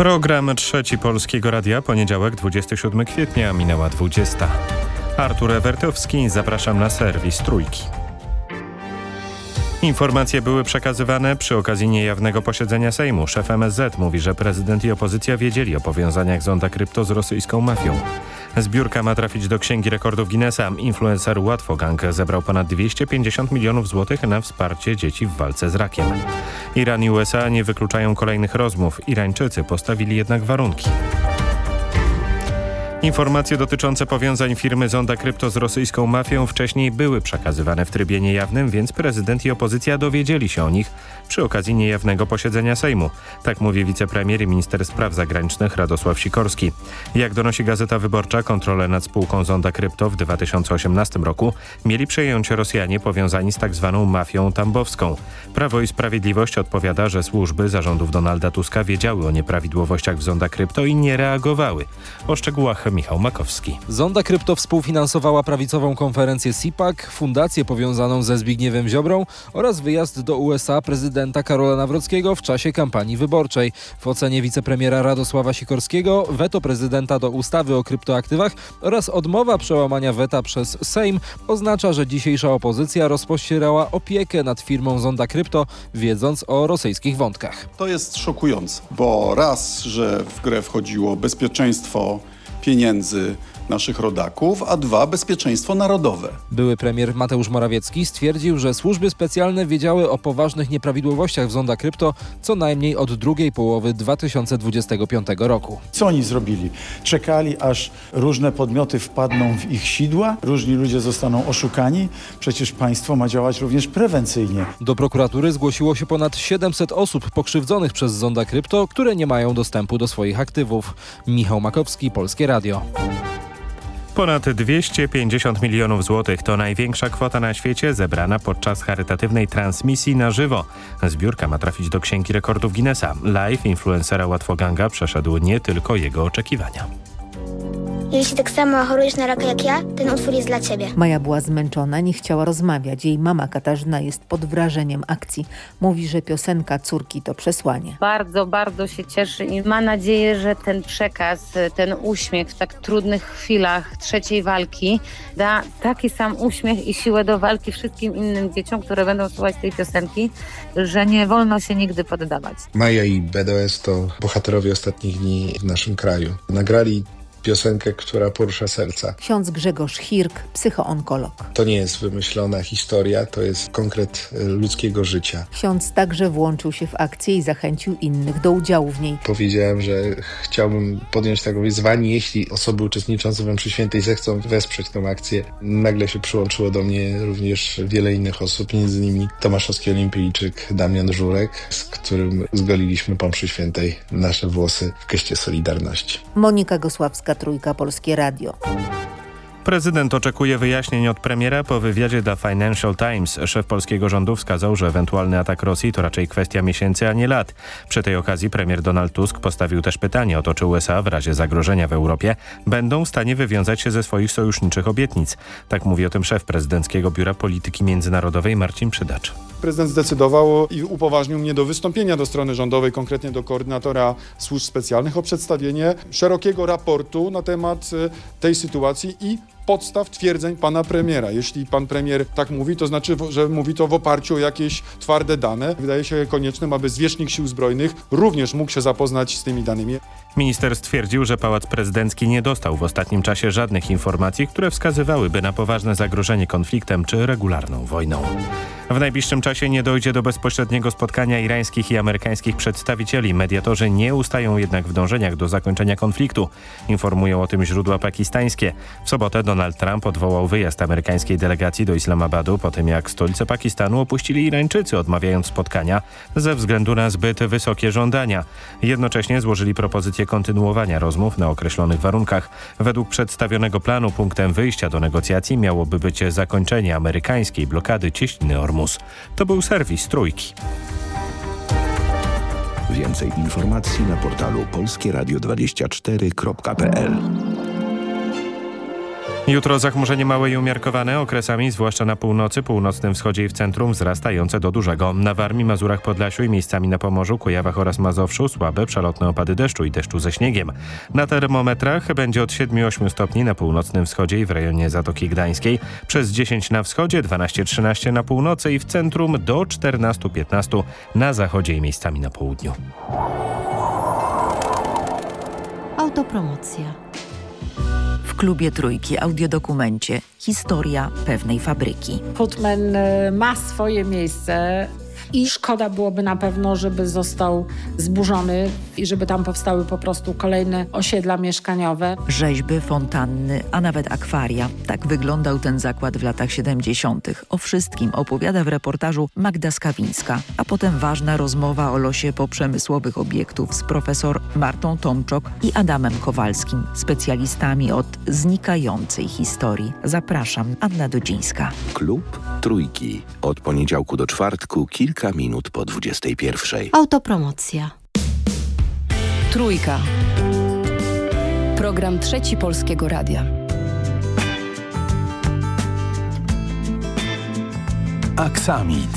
Program Trzeci Polskiego Radia, poniedziałek 27 kwietnia, minęła 20. Artur Ewertowski, zapraszam na serwis Trójki. Informacje były przekazywane przy okazji niejawnego posiedzenia Sejmu. Szef MSZ mówi, że prezydent i opozycja wiedzieli o powiązaniach Zonda Krypto z rosyjską mafią. Zbiórka ma trafić do Księgi Rekordów Guinnessa. Influencer Łatwogang zebrał ponad 250 milionów złotych na wsparcie dzieci w walce z rakiem. Iran i USA nie wykluczają kolejnych rozmów. Irańczycy postawili jednak warunki. Informacje dotyczące powiązań firmy Zonda Krypto z rosyjską mafią wcześniej były przekazywane w trybie niejawnym, więc prezydent i opozycja dowiedzieli się o nich przy okazji niejawnego posiedzenia Sejmu. Tak mówi wicepremier i minister spraw zagranicznych Radosław Sikorski. Jak donosi Gazeta Wyborcza, kontrolę nad spółką Zonda Krypto w 2018 roku mieli przejąć Rosjanie powiązani z tzw. Tak mafią tambowską. Prawo i Sprawiedliwość odpowiada, że służby zarządów Donalda Tuska wiedziały o nieprawidłowościach w Zonda Krypto i nie reagowały. O szczegółach Michał Makowski. Zonda Krypto współfinansowała prawicową konferencję CIPAC, fundację powiązaną ze Zbigniewem Ziobrą oraz wyjazd do USA prezydenta Karola Nawrockiego w czasie kampanii wyborczej. W ocenie wicepremiera Radosława Sikorskiego weto prezydenta do ustawy o kryptoaktywach oraz odmowa przełamania weta przez Sejm oznacza, że dzisiejsza opozycja rozpościerała opiekę nad firmą Zonda Krypto, wiedząc o rosyjskich wątkach. To jest szokujące, bo raz, że w grę wchodziło bezpieczeństwo pieniędzy naszych rodaków, a dwa bezpieczeństwo narodowe. Były premier Mateusz Morawiecki stwierdził, że służby specjalne wiedziały o poważnych nieprawidłowościach w Zonda Krypto co najmniej od drugiej połowy 2025 roku. Co oni zrobili? Czekali, aż różne podmioty wpadną w ich sidła, różni ludzie zostaną oszukani. Przecież państwo ma działać również prewencyjnie. Do prokuratury zgłosiło się ponad 700 osób pokrzywdzonych przez Zonda Krypto, które nie mają dostępu do swoich aktywów. Michał Makowski, Polskie Radio. Ponad 250 milionów złotych to największa kwota na świecie zebrana podczas charytatywnej transmisji na żywo. Zbiórka ma trafić do Księgi Rekordów Guinnessa. Live influencera Łatwoganga przeszedł nie tylko jego oczekiwania. Jeśli tak samo chorujesz na raka jak ja, ten utwór jest dla ciebie. Maja była zmęczona, nie chciała rozmawiać. Jej mama Katarzyna jest pod wrażeniem akcji. Mówi, że piosenka córki to przesłanie. Bardzo, bardzo się cieszy i ma nadzieję, że ten przekaz, ten uśmiech w tak trudnych chwilach trzeciej walki da taki sam uśmiech i siłę do walki wszystkim innym dzieciom, które będą słuchać tej piosenki, że nie wolno się nigdy poddawać. Maja i BDS to bohaterowie ostatnich dni w naszym kraju. Nagrali piosenkę, która porusza serca. Ksiądz Grzegorz Hirk, psychoonkolog. To nie jest wymyślona historia, to jest konkret e, ludzkiego życia. Ksiądz także włączył się w akcję i zachęcił innych do udziału w niej. Powiedziałem, że chciałbym podjąć takie wyzwanie, jeśli osoby uczestniczące we mszy świętej zechcą wesprzeć tę akcję. Nagle się przyłączyło do mnie również wiele innych osób, między innymi Tomaszowski olimpijczyk Damian Żurek, z którym zgoliliśmy po mszy świętej nasze włosy w geście Solidarności. Monika Gosławska Trójka Polskie Radio. Prezydent oczekuje wyjaśnień od premiera po wywiadzie dla Financial Times. Szef polskiego rządu wskazał, że ewentualny atak Rosji to raczej kwestia miesięcy, a nie lat. Przy tej okazji premier Donald Tusk postawił też pytanie o to, czy USA w razie zagrożenia w Europie będą w stanie wywiązać się ze swoich sojuszniczych obietnic. Tak mówi o tym szef prezydenckiego Biura Polityki Międzynarodowej Marcin Przydacz. Prezydent zdecydował i upoważnił mnie do wystąpienia do strony rządowej, konkretnie do koordynatora służb specjalnych o przedstawienie szerokiego raportu na temat e, tej sytuacji i podstaw twierdzeń pana premiera. Jeśli pan premier tak mówi, to znaczy, że mówi to w oparciu o jakieś twarde dane. Wydaje się koniecznym, aby zwierzchnik sił zbrojnych również mógł się zapoznać z tymi danymi. Minister stwierdził, że Pałac Prezydencki nie dostał w ostatnim czasie żadnych informacji, które wskazywałyby na poważne zagrożenie konfliktem czy regularną wojną. W najbliższym czasie nie dojdzie do bezpośredniego spotkania irańskich i amerykańskich przedstawicieli. Mediatorzy nie ustają jednak w dążeniach do zakończenia konfliktu. Informują o tym źródła pakistańskie. W sobotę Donald Trump odwołał wyjazd amerykańskiej delegacji do Islamabadu po tym jak stolicę Pakistanu opuścili Irańczycy, odmawiając spotkania ze względu na zbyt wysokie żądania. Jednocześnie złożyli propozycję kontynuowania rozmów na określonych warunkach. Według przedstawionego planu punktem wyjścia do negocjacji miałoby być zakończenie amerykańskiej blokady cieśniny Ormus. To był serwis Trójki. Więcej informacji na portalu polskieradio24.pl Jutro zachmurzenie małe i umiarkowane, okresami zwłaszcza na północy, północnym wschodzie i w centrum wzrastające do dużego. Na Warmii, Mazurach, Podlasiu i miejscami na Pomorzu, Kujawach oraz Mazowszu słabe przelotne opady deszczu i deszczu ze śniegiem. Na termometrach będzie od 7-8 stopni na północnym wschodzie i w rejonie Zatoki Gdańskiej, przez 10 na wschodzie, 12-13 na północy i w centrum do 14-15 na zachodzie i miejscami na południu. Autopromocja. Klubie Trójki audiodokumencie Historia pewnej fabryki. Putman e, ma swoje miejsce i szkoda byłoby na pewno, żeby został zburzony i żeby tam powstały po prostu kolejne osiedla mieszkaniowe. Rzeźby, fontanny, a nawet akwaria. Tak wyglądał ten zakład w latach 70. O wszystkim opowiada w reportażu Magda Skawińska, a potem ważna rozmowa o losie poprzemysłowych obiektów z profesor Martą Tomczok i Adamem Kowalskim, specjalistami od znikającej historii. Zapraszam, Anna Dodzińska. Klub Trójki. Od poniedziałku do czwartku, kilka minut po 21. Autopromocja. Trójka. Program Trzeci Polskiego Radia. Aksamit.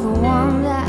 the one that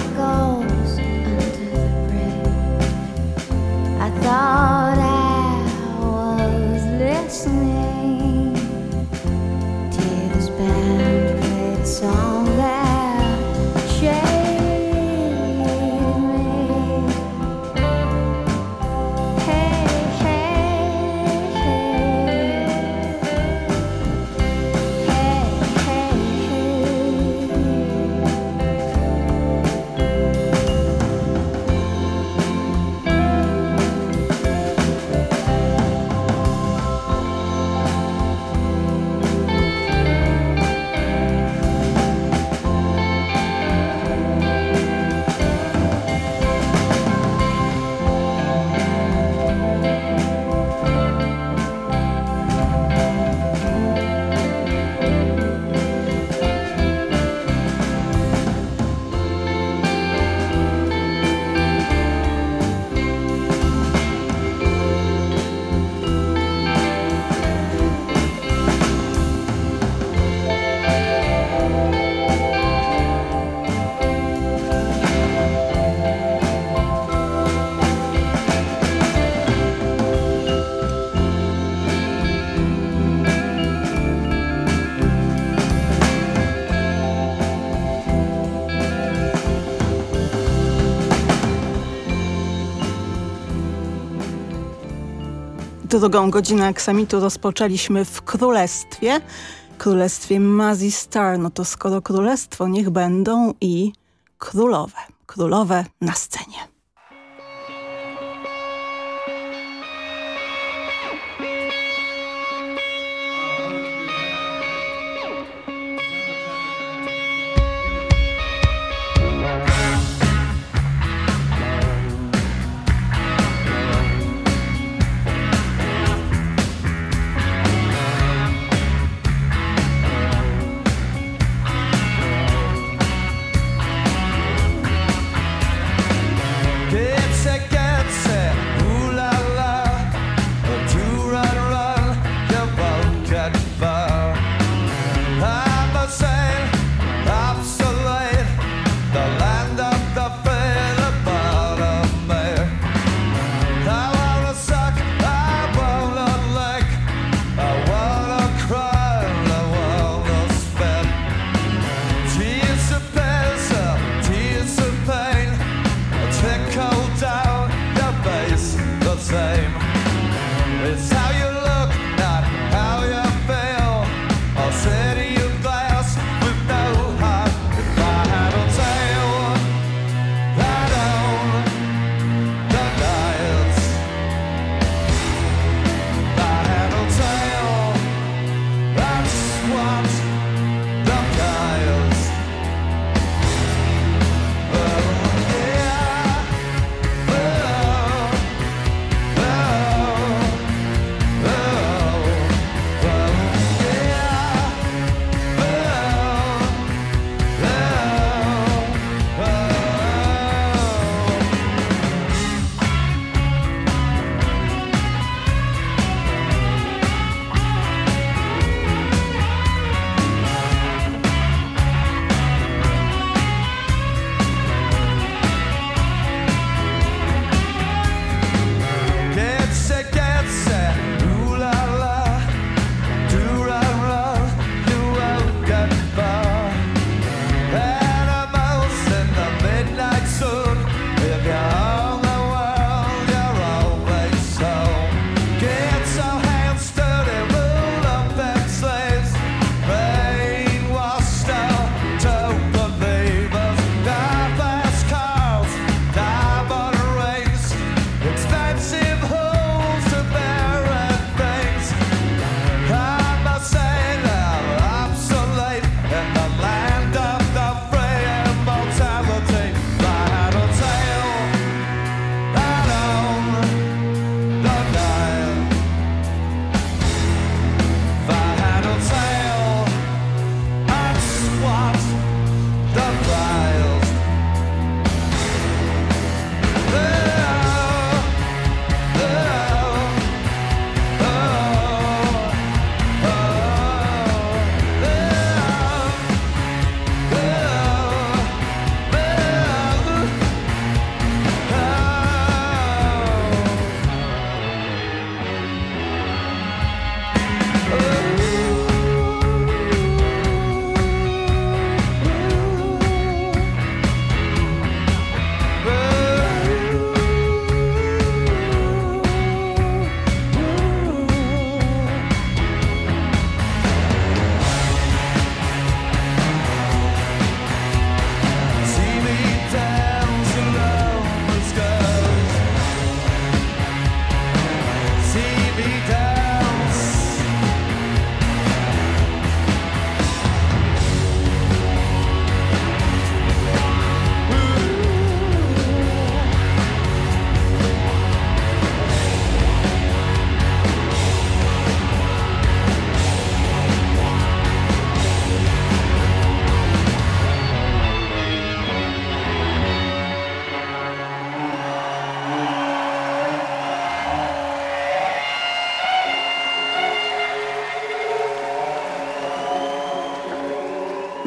Drugą godzinę aksamitu rozpoczęliśmy w Królestwie. Królestwie Mazzy Star. No to skoro królestwo, niech będą i królowe. Królowe na scenie.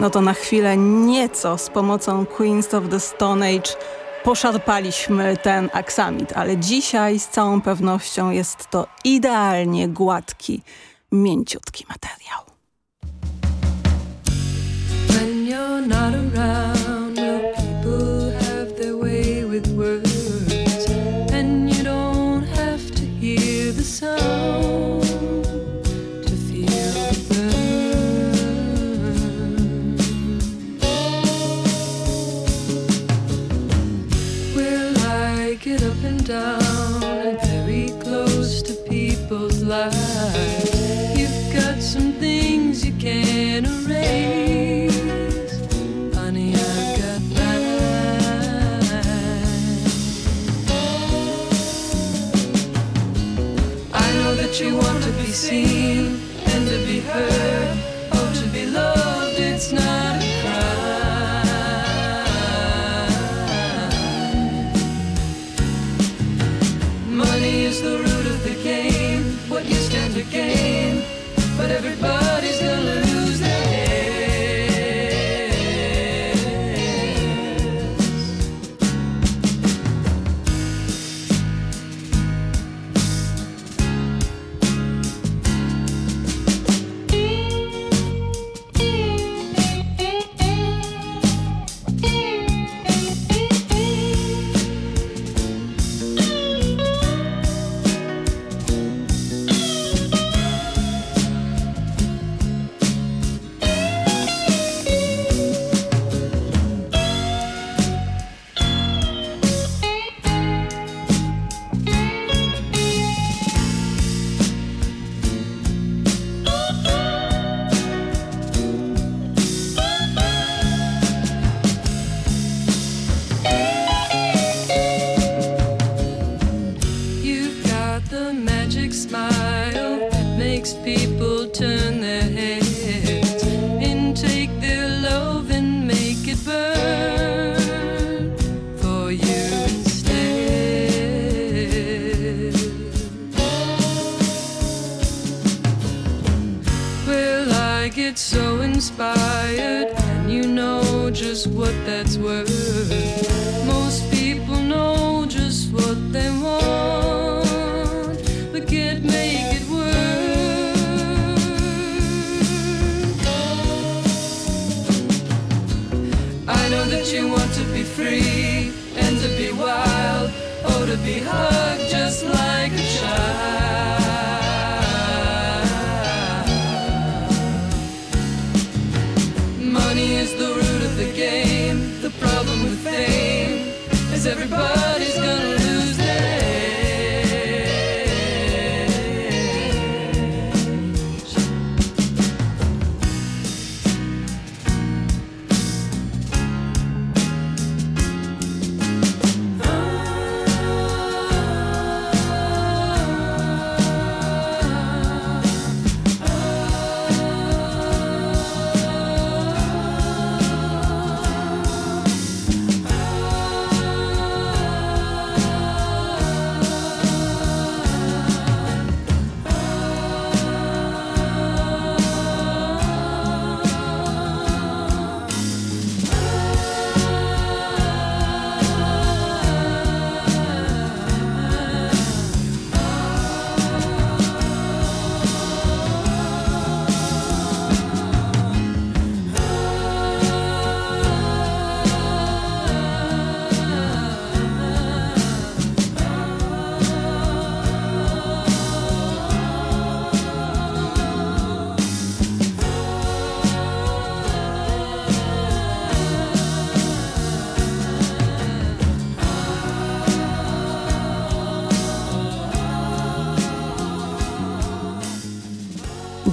No to na chwilę nieco z pomocą Queens of the Stone Age poszarpaliśmy ten aksamit, ale dzisiaj z całą pewnością jest to idealnie gładki, mięciutki materiał. Life. You've got some things you can't erase. Honey, I've got mine. I know that you want to be seen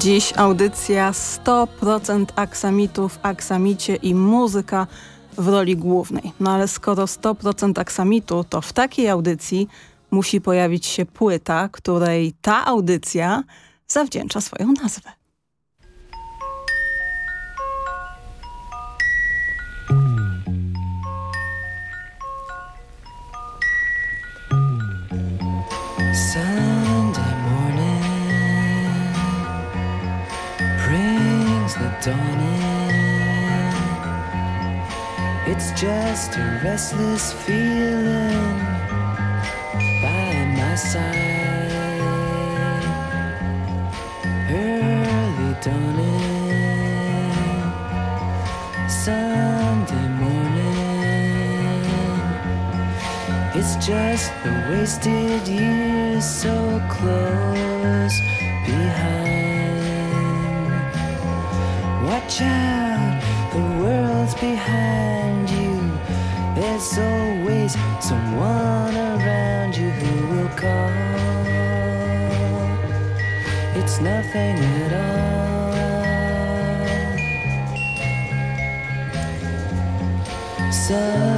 Dziś audycja 100% aksamitu w aksamicie i muzyka w roli głównej. No ale skoro 100% aksamitu, to w takiej audycji musi pojawić się płyta, której ta audycja zawdzięcza swoją nazwę. Dawn in. It's just a restless feeling by my side. Early dawning, Sunday morning. It's just the wasted years so close Watch out, the world's behind you. There's always someone around you who will call. It's nothing at all. Sunday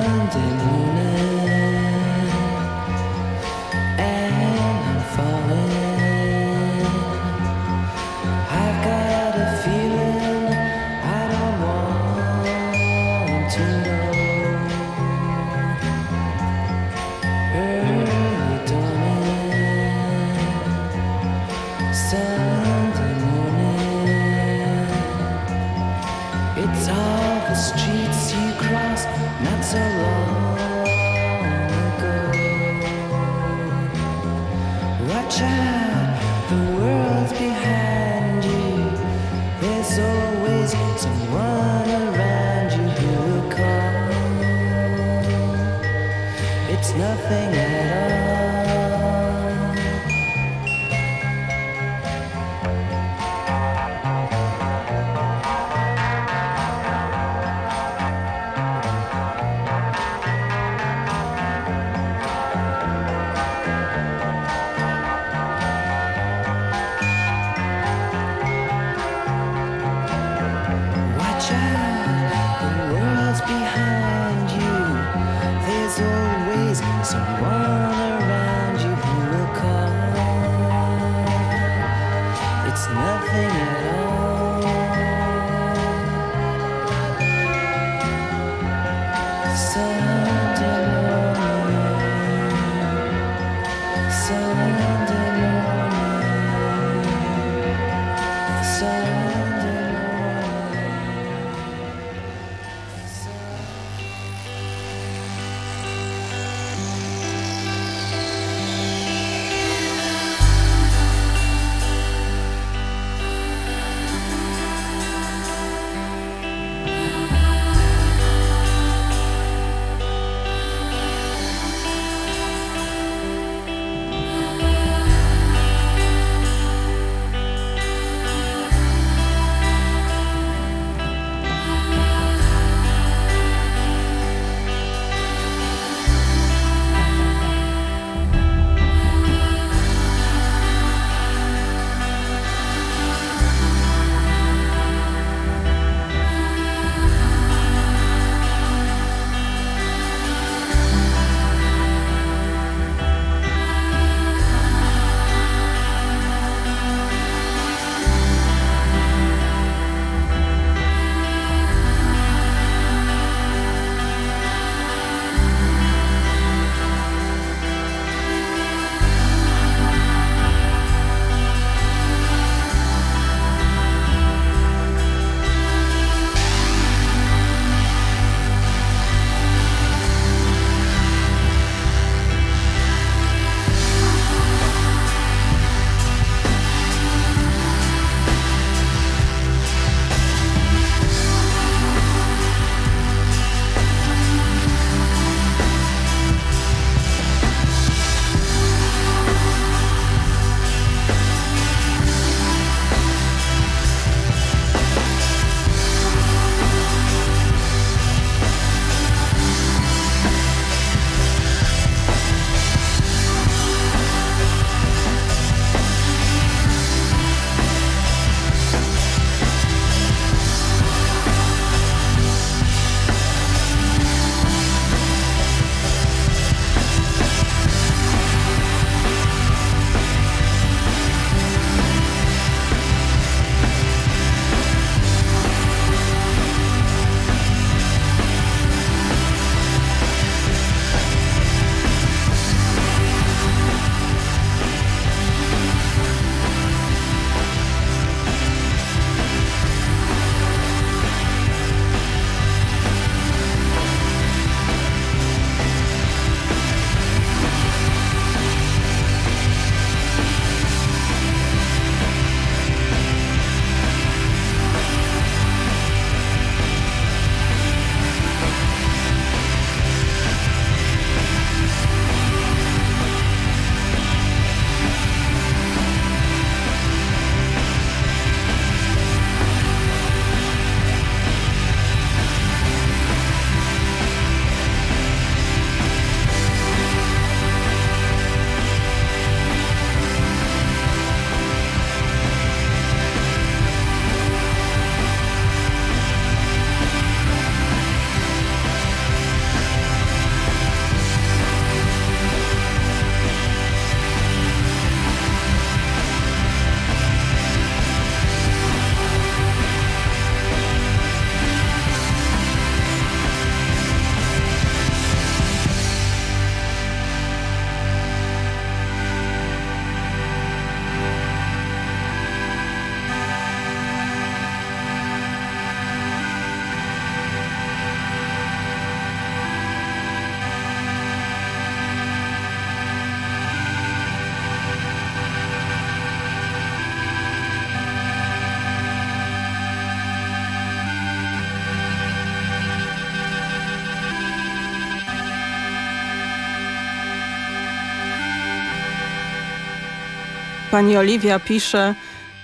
Pani Oliwia pisze,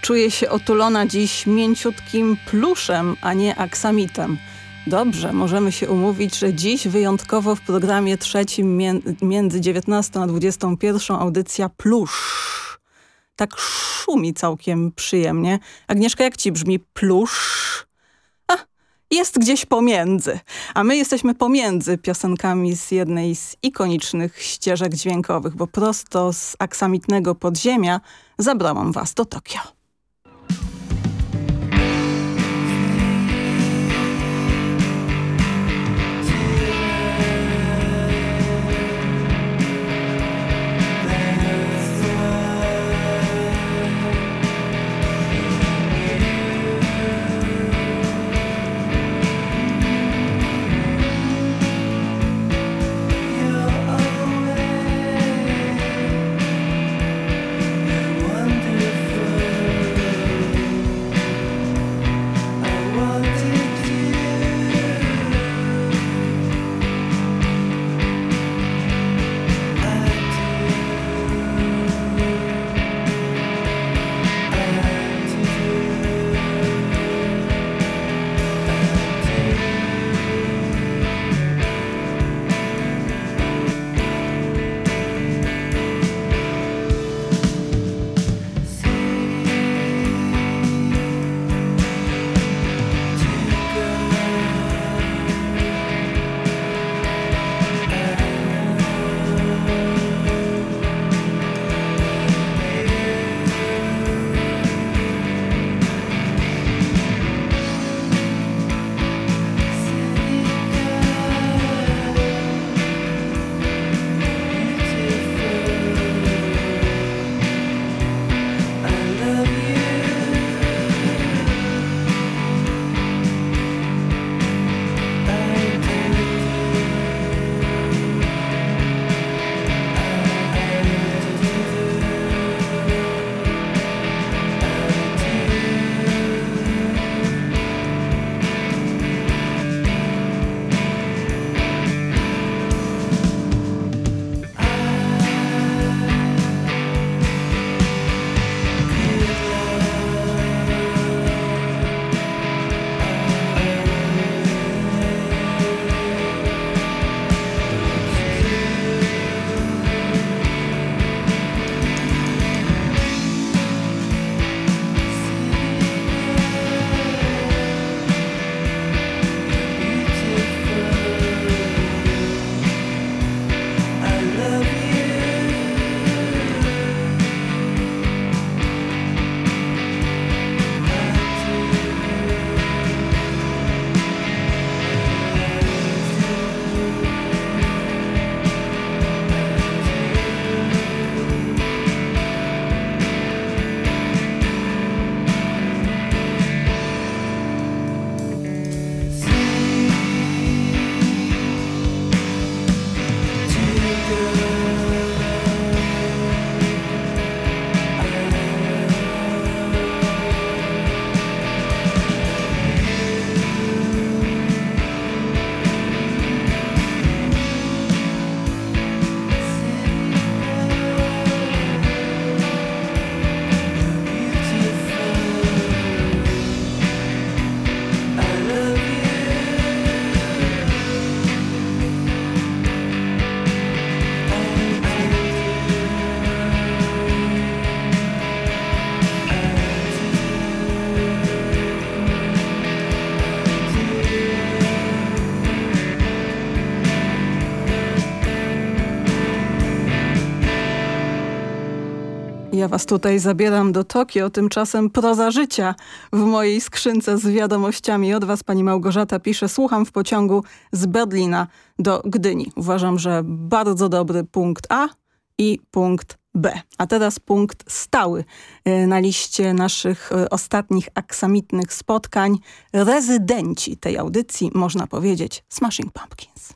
czuję się otulona dziś mięciutkim pluszem, a nie aksamitem. Dobrze, możemy się umówić, że dziś wyjątkowo w programie trzecim między 19 a 21 audycja plusz. Tak szumi całkiem przyjemnie. Agnieszka, jak ci brzmi plusz? Jest gdzieś pomiędzy. A my jesteśmy pomiędzy piosenkami z jednej z ikonicznych ścieżek dźwiękowych, bo prosto z aksamitnego podziemia zabrałam was do Tokio. Ja was tutaj zabieram do Tokio, tymczasem proza życia w mojej skrzynce z wiadomościami od was. Pani Małgorzata pisze, słucham w pociągu z Berlina do Gdyni. Uważam, że bardzo dobry punkt A i punkt B. A teraz punkt stały e, na liście naszych e, ostatnich aksamitnych spotkań. Rezydenci tej audycji, można powiedzieć, Smashing Pumpkins.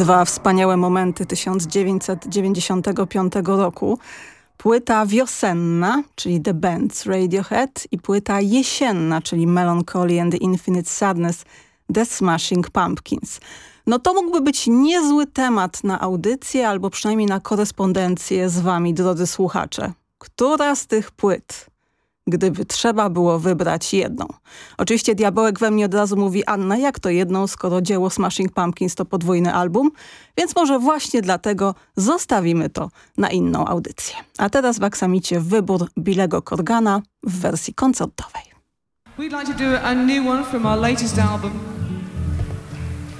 Dwa wspaniałe momenty 1995 roku. Płyta wiosenna, czyli The Bands Radiohead i płyta jesienna, czyli Melancholy and the Infinite Sadness The Smashing Pumpkins. No to mógłby być niezły temat na audycję albo przynajmniej na korespondencję z wami, drodzy słuchacze. Która z tych płyt gdyby trzeba było wybrać jedną. Oczywiście diabełek we mnie od razu mówi Anna, jak to jedną, skoro dzieło Smashing Pumpkins to podwójny album, więc może właśnie dlatego zostawimy to na inną audycję. A teraz w Aksamicie wybór Bilego Corgana w wersji koncertowej. We'd like to do a new one from our latest album,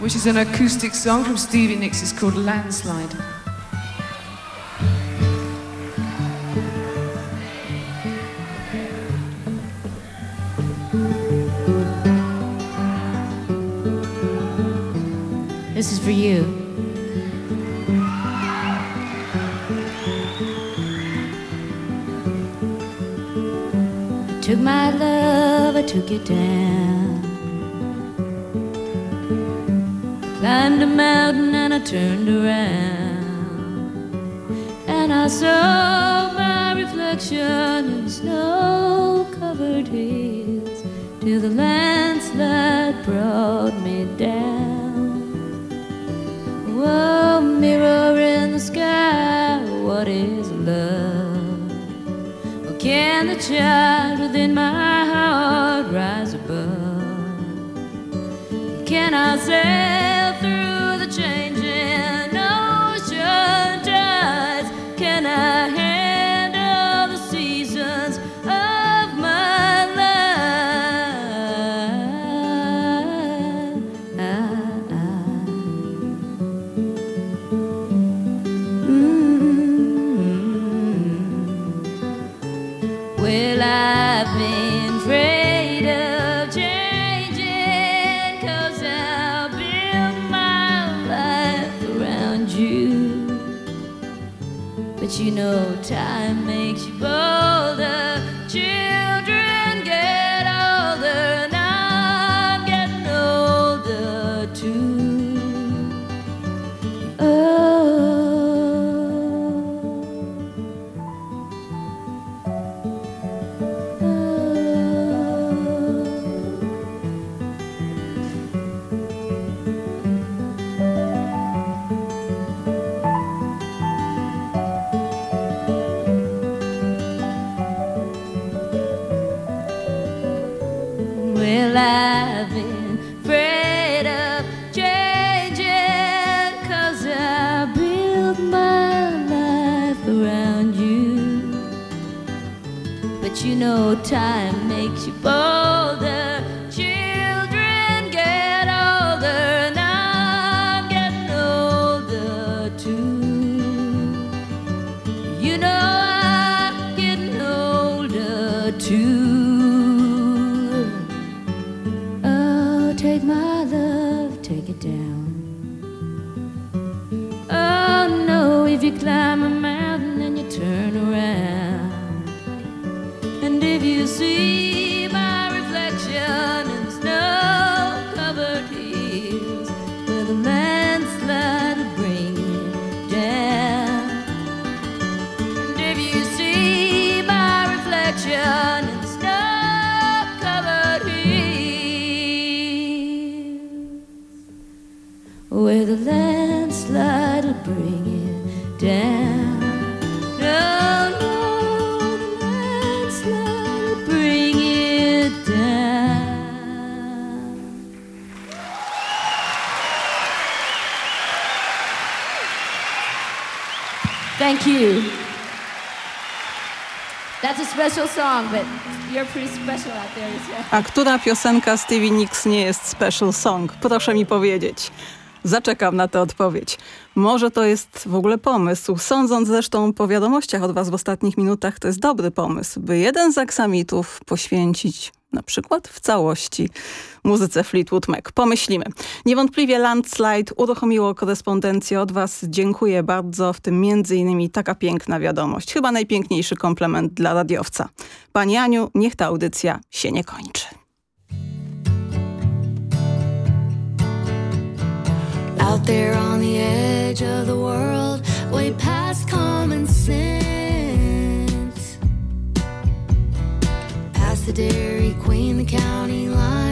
which is an acoustic song from Stevie Nicks. It's called Landslide. This is for you. I took my love, I took it down. Climbed a mountain and I turned around. And I saw my reflection in snow covered hills till the landslide brought me down. Oh, mirror in the sky, what is love? Can the child within my heart rise above? Can I sail take my love, take it down. Oh no, if you climb a mountain and you turn around, and if you see special song, but you're pretty special out there as well. A która piosenka Stevie Nicks nie jest special song? Proszę mi powiedzieć. Zaczekam na tę odpowiedź. Może to jest w ogóle pomysł. Sądząc zresztą po wiadomościach od was w ostatnich minutach, to jest dobry pomysł, by jeden z aksamitów poświęcić na przykład w całości muzyce Fleetwood Mac. Pomyślimy. Niewątpliwie Landslide uruchomiło korespondencję od Was. Dziękuję bardzo, w tym między innymi taka piękna wiadomość. Chyba najpiękniejszy komplement dla radiowca. Pani Aniu, niech ta audycja się nie kończy. Out there on the edge of the world, way past common sense. the Dairy Queen, the county line.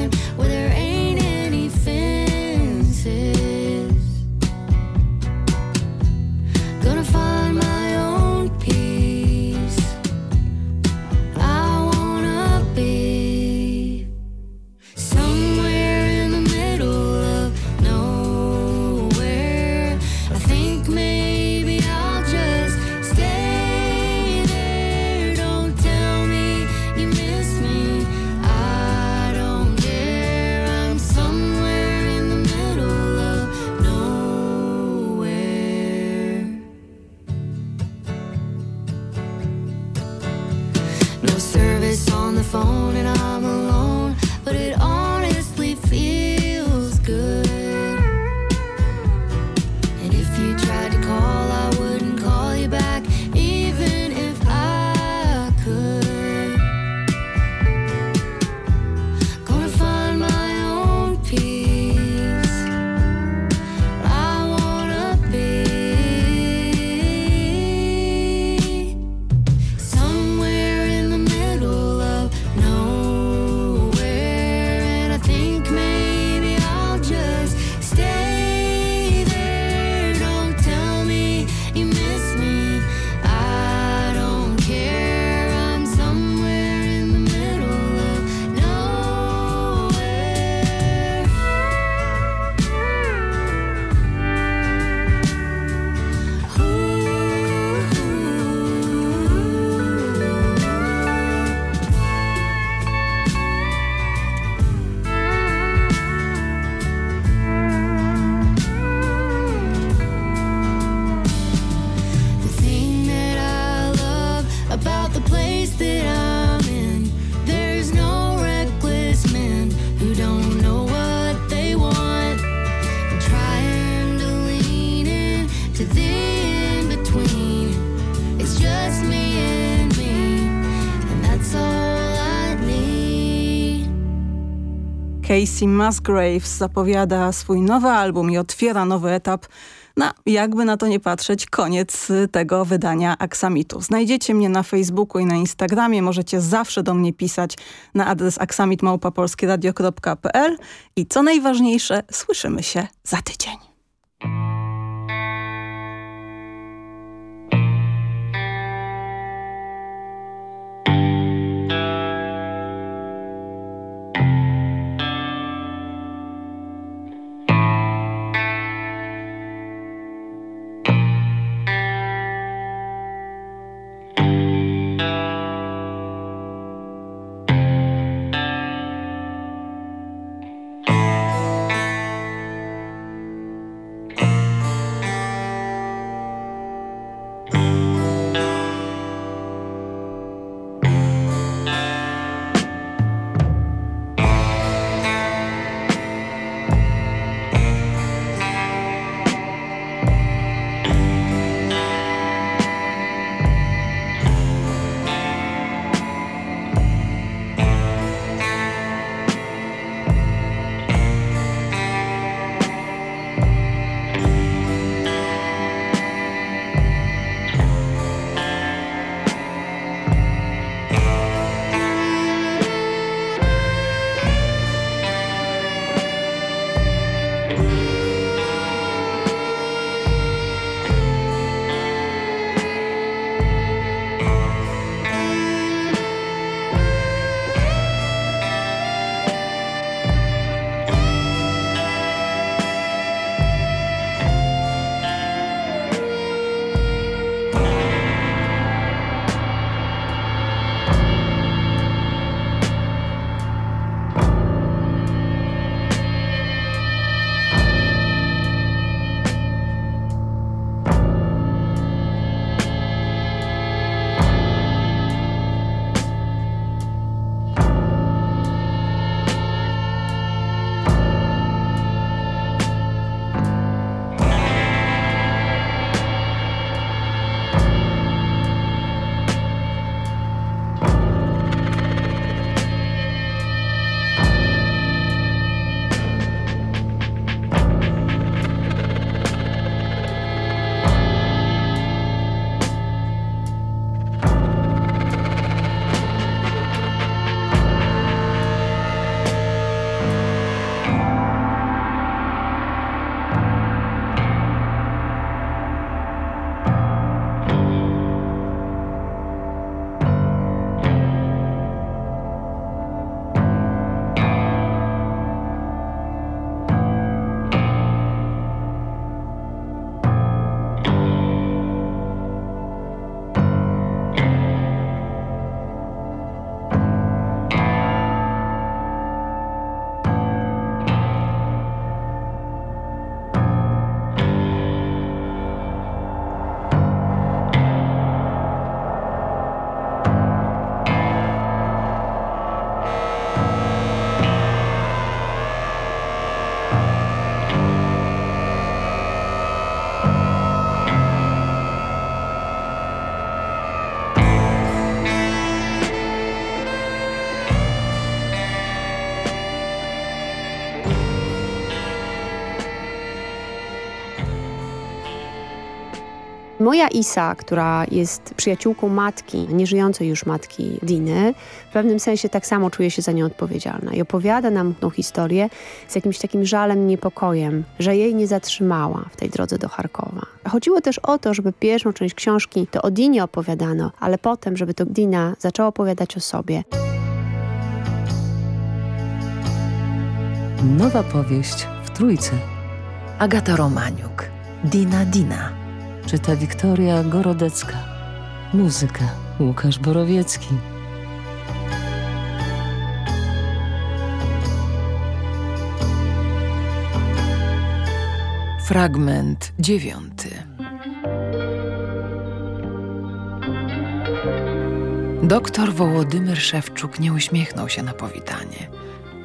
Casey Musgraves zapowiada swój nowy album i otwiera nowy etap na, jakby na to nie patrzeć, koniec y, tego wydania Aksamitu. Znajdziecie mnie na Facebooku i na Instagramie. Możecie zawsze do mnie pisać na adres aksamitmałpapolskieradio.pl i co najważniejsze, słyszymy się za tydzień. Moja Isa, która jest przyjaciółką matki, nieżyjącej już matki Diny, w pewnym sensie tak samo czuje się za nią odpowiedzialna i opowiada nam tą historię z jakimś takim żalem, niepokojem, że jej nie zatrzymała w tej drodze do Charkowa. Chodziło też o to, żeby pierwszą część książki to o Dinie opowiadano, ale potem, żeby to Dina zaczęła opowiadać o sobie. Nowa powieść w Trójce. Agata Romaniuk. Dina Dina. Czyta Wiktoria Gorodecka. Muzyka Łukasz Borowiecki. Fragment dziewiąty. Doktor Wołodymyr Szewczuk nie uśmiechnął się na powitanie,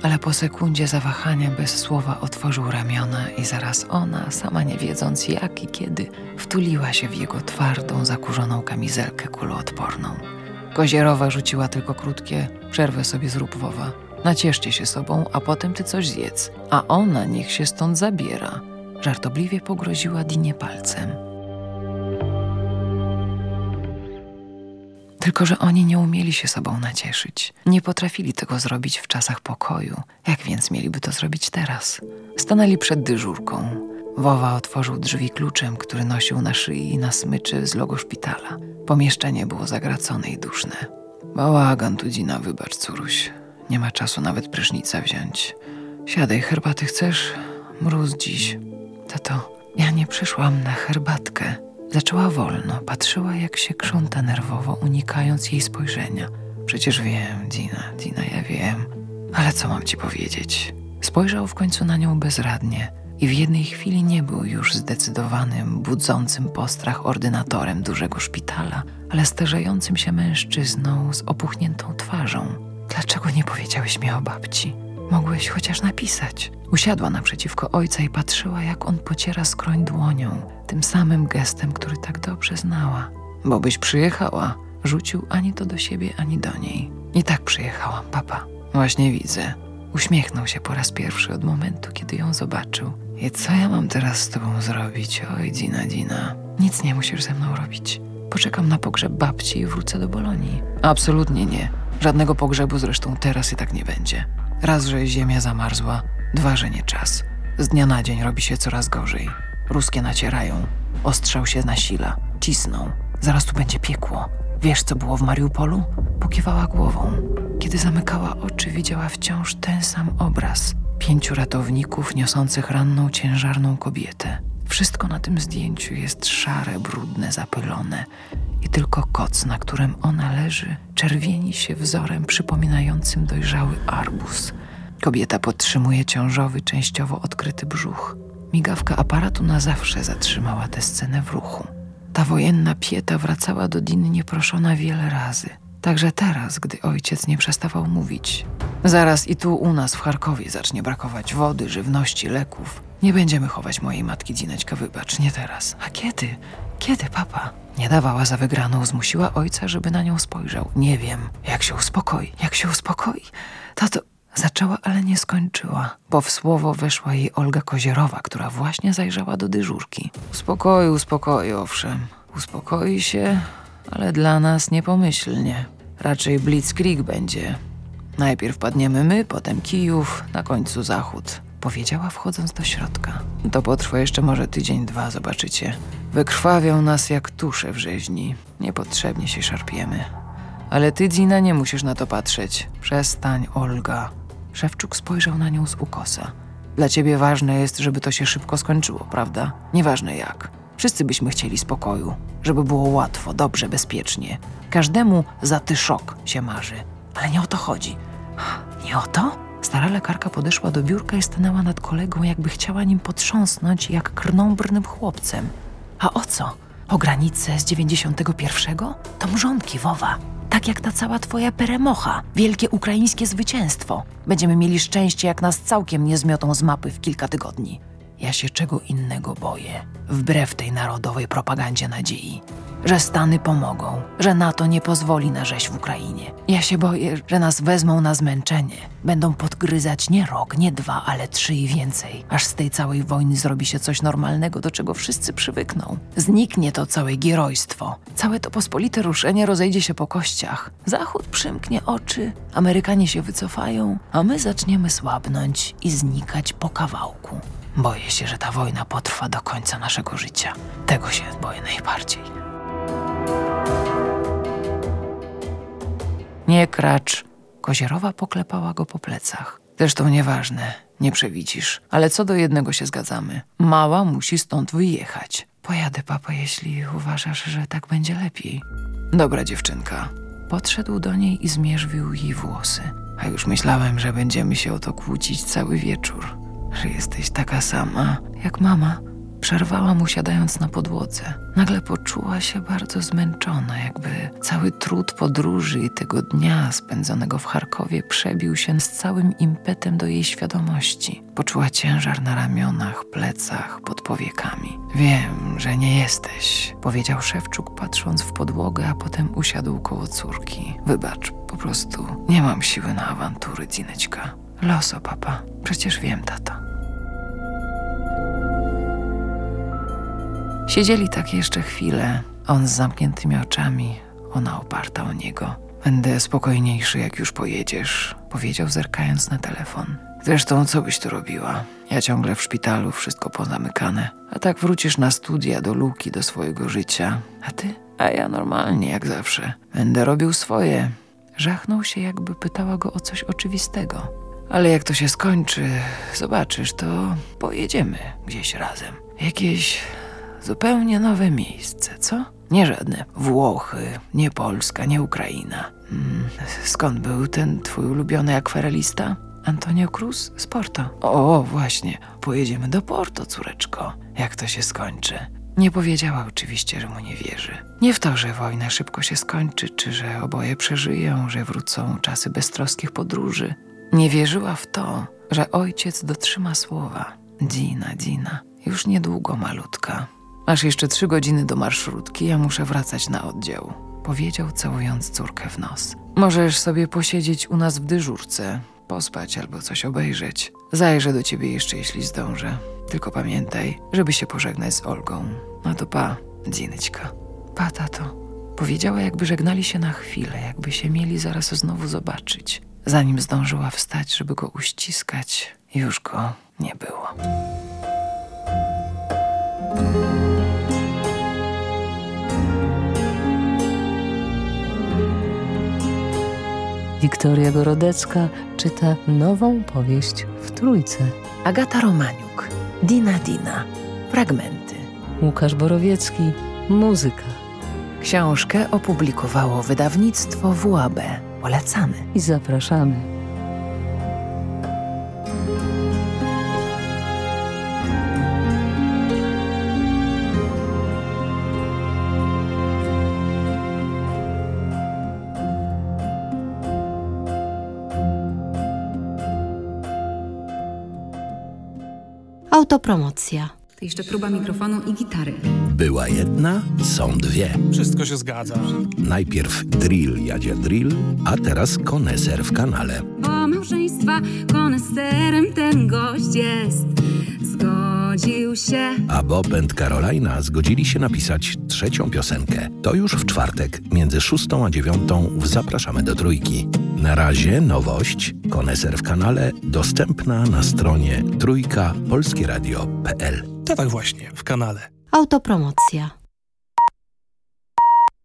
ale po sekundzie zawahania bez słowa otworzył ramiona i zaraz ona, sama nie wiedząc jak i kiedy, wtuliła się w jego twardą, zakurzoną kamizelkę kuloodporną. Kozierowa rzuciła tylko krótkie, przerwę sobie zrób wowa. Nacieszcie się sobą, a potem ty coś zjedz, a ona niech się stąd zabiera. Żartobliwie pogroziła Dinie palcem. Tylko, że oni nie umieli się sobą nacieszyć. Nie potrafili tego zrobić w czasach pokoju. Jak więc mieliby to zrobić teraz? Stanęli przed dyżurką. Wowa otworzył drzwi kluczem, który nosił na szyi i na smyczy z logo szpitala. Pomieszczenie było zagracone i duszne. Bałagan tu dzina, wybacz, córuś. Nie ma czasu nawet prysznica wziąć. Siadaj, herbaty chcesz? Mróz dziś. Tato, ja nie przyszłam na herbatkę. Zaczęła wolno, patrzyła jak się krząta nerwowo, unikając jej spojrzenia. Przecież wiem, Dina, Dina, ja wiem. Ale co mam ci powiedzieć? Spojrzał w końcu na nią bezradnie i w jednej chwili nie był już zdecydowanym, budzącym postrach ordynatorem dużego szpitala, ale starzejącym się mężczyzną z opuchniętą twarzą. Dlaczego nie powiedziałeś mi o babci? Mogłeś chociaż napisać. Usiadła naprzeciwko ojca i patrzyła, jak on pociera skroń dłonią, tym samym gestem, który tak dobrze znała. Bo byś przyjechała, rzucił ani to do siebie, ani do niej. I tak przyjechałam, papa. Właśnie widzę. Uśmiechnął się po raz pierwszy od momentu, kiedy ją zobaczył. I co ja mam teraz z tobą zrobić? Oj, Dina, Dina. Nic nie musisz ze mną robić. Poczekam na pogrzeb babci i wrócę do Bolonii. Absolutnie nie. Żadnego pogrzebu zresztą teraz i tak nie będzie. Raz, że ziemia zamarzła, dwa, że nie czas. Z dnia na dzień robi się coraz gorzej. Ruskie nacierają, ostrzał się nasila, cisną. Zaraz tu będzie piekło. Wiesz, co było w Mariupolu? Pokiwała głową. Kiedy zamykała oczy, widziała wciąż ten sam obraz. Pięciu ratowników niosących ranną, ciężarną kobietę. Wszystko na tym zdjęciu jest szare, brudne, zapylone. I tylko koc, na którym ona leży, czerwieni się wzorem przypominającym dojrzały arbuz. Kobieta podtrzymuje ciążowy, częściowo odkryty brzuch. Migawka aparatu na zawsze zatrzymała tę scenę w ruchu. Ta wojenna pieta wracała do Diny nieproszona wiele razy. Także teraz, gdy ojciec nie przestawał mówić. Zaraz i tu u nas w Charkowie zacznie brakować wody, żywności, leków. Nie będziemy chować mojej matki Dineczka, wybacz, nie teraz. A kiedy? Kiedy, papa? Nie dawała za wygraną, zmusiła ojca, żeby na nią spojrzał. Nie wiem, jak się uspokoi, jak się uspokoi. Tato, zaczęła, ale nie skończyła, bo w słowo weszła jej Olga Kozierowa, która właśnie zajrzała do dyżurki. Uspokoi, uspokoi, owszem. Uspokoi się, ale dla nas niepomyślnie. Raczej blitzkrieg będzie. Najpierw padniemy my, potem Kijów, na końcu Zachód. Powiedziała wchodząc do środka. To potrwa jeszcze może tydzień, dwa, zobaczycie. Wykrwawią nas jak tusze w rzeźni. Niepotrzebnie się szarpiemy. Ale ty, Dina, nie musisz na to patrzeć. Przestań, Olga. Szewczuk spojrzał na nią z ukosa. Dla ciebie ważne jest, żeby to się szybko skończyło, prawda? Nieważne jak. Wszyscy byśmy chcieli spokoju, żeby było łatwo, dobrze, bezpiecznie. Każdemu za ty szok się marzy. Ale nie o to chodzi. Nie o to? Stara lekarka podeszła do biurka i stanęła nad kolegą, jakby chciała nim potrząsnąć, jak krnąbrnym chłopcem. A o co? O granicę z 91? To mrzonki, Wowa. Tak jak ta cała twoja peremocha. Wielkie ukraińskie zwycięstwo. Będziemy mieli szczęście, jak nas całkiem nie zmiotą z mapy w kilka tygodni. Ja się czego innego boję. Wbrew tej narodowej propagandzie nadziei. że Stany pomogą, że NATO nie pozwoli na rzeź w Ukrainie. Ja się boję, że nas wezmą na zmęczenie. Będą podgryzać nie rok, nie dwa, ale trzy i więcej. Aż z tej całej wojny zrobi się coś normalnego, do czego wszyscy przywykną. Zniknie to całe gierojstwo. Całe to pospolite ruszenie rozejdzie się po kościach. Zachód przymknie oczy, Amerykanie się wycofają, a my zaczniemy słabnąć i znikać po kawałku. Boję się, że ta wojna potrwa do końca naszego życia. Tego się boję najbardziej. Nie kracz. Kozierowa poklepała go po plecach. Zresztą nieważne, nie przewidzisz. Ale co do jednego się zgadzamy. Mała musi stąd wyjechać. Pojadę, papa, jeśli uważasz, że tak będzie lepiej. Dobra dziewczynka. Podszedł do niej i zmierzwił jej włosy. A już myślałem, że będziemy się o to kłócić cały wieczór. Że jesteś taka sama jak mama. Przerwała mu na podłodze. Nagle poczuła się bardzo zmęczona, jakby cały trud podróży i tego dnia spędzonego w Charkowie przebił się z całym impetem do jej świadomości. Poczuła ciężar na ramionach, plecach, pod powiekami. Wiem, że nie jesteś, powiedział Szewczuk patrząc w podłogę, a potem usiadł koło córki. Wybacz, po prostu nie mam siły na awantury, Dineczka. Loso, papa. Przecież wiem, tato. Siedzieli tak jeszcze chwilę, on z zamkniętymi oczami, ona oparta o niego. Będę spokojniejszy, jak już pojedziesz, powiedział zerkając na telefon. Zresztą, co byś tu robiła? Ja ciągle w szpitalu, wszystko pozamykane. A tak wrócisz na studia, do luki, do swojego życia. A ty? A ja normalnie, jak zawsze. Będę robił swoje. Żachnął się, jakby pytała go o coś oczywistego. Ale jak to się skończy, zobaczysz, to pojedziemy gdzieś razem. Jakieś zupełnie nowe miejsce, co? Nie żadne Włochy, nie Polska, nie Ukraina. Mm, skąd był ten twój ulubiony akwarelista? Antonio Cruz z Porto. O, właśnie. Pojedziemy do Porto, córeczko. Jak to się skończy? Nie powiedziała oczywiście, że mu nie wierzy. Nie w to, że wojna szybko się skończy, czy że oboje przeżyją, że wrócą czasy beztroskich podróży. Nie wierzyła w to, że ojciec dotrzyma słowa. Dina, Dina, już niedługo malutka. Masz jeszcze trzy godziny do marszrutki, ja muszę wracać na oddział. Powiedział, całując córkę w nos. Możesz sobie posiedzieć u nas w dyżurce, pospać albo coś obejrzeć. Zajrzę do ciebie jeszcze, jeśli zdążę. Tylko pamiętaj, żeby się pożegnać z Olgą. No to pa, Dzinyćka. Pa, tato. Powiedziała, jakby żegnali się na chwilę, jakby się mieli zaraz znowu zobaczyć. Zanim zdążyła wstać, żeby go uściskać, już go nie było. Wiktoria Gorodecka czyta nową powieść w Trójce. Agata Romaniuk, Dina Dina, fragmenty. Łukasz Borowiecki, muzyka. Książkę opublikowało wydawnictwo WAB. Polecamy. I zapraszamy. Autopromocja. To jeszcze próba mikrofonu i gitary. Była jedna, są dwie. Wszystko się zgadza. Najpierw drill jadzie drill, a teraz koneser w kanale. Bo małżeństwa koneserem ten gość jest. Zgodził się. A Bob and Carolina zgodzili się napisać trzecią piosenkę. To już w czwartek, między szóstą a dziewiątą w Zapraszamy do Trójki. Na razie nowość, koneser w kanale, dostępna na stronie trójka polskieradio.pl. To tak właśnie, w kanale. Autopromocja.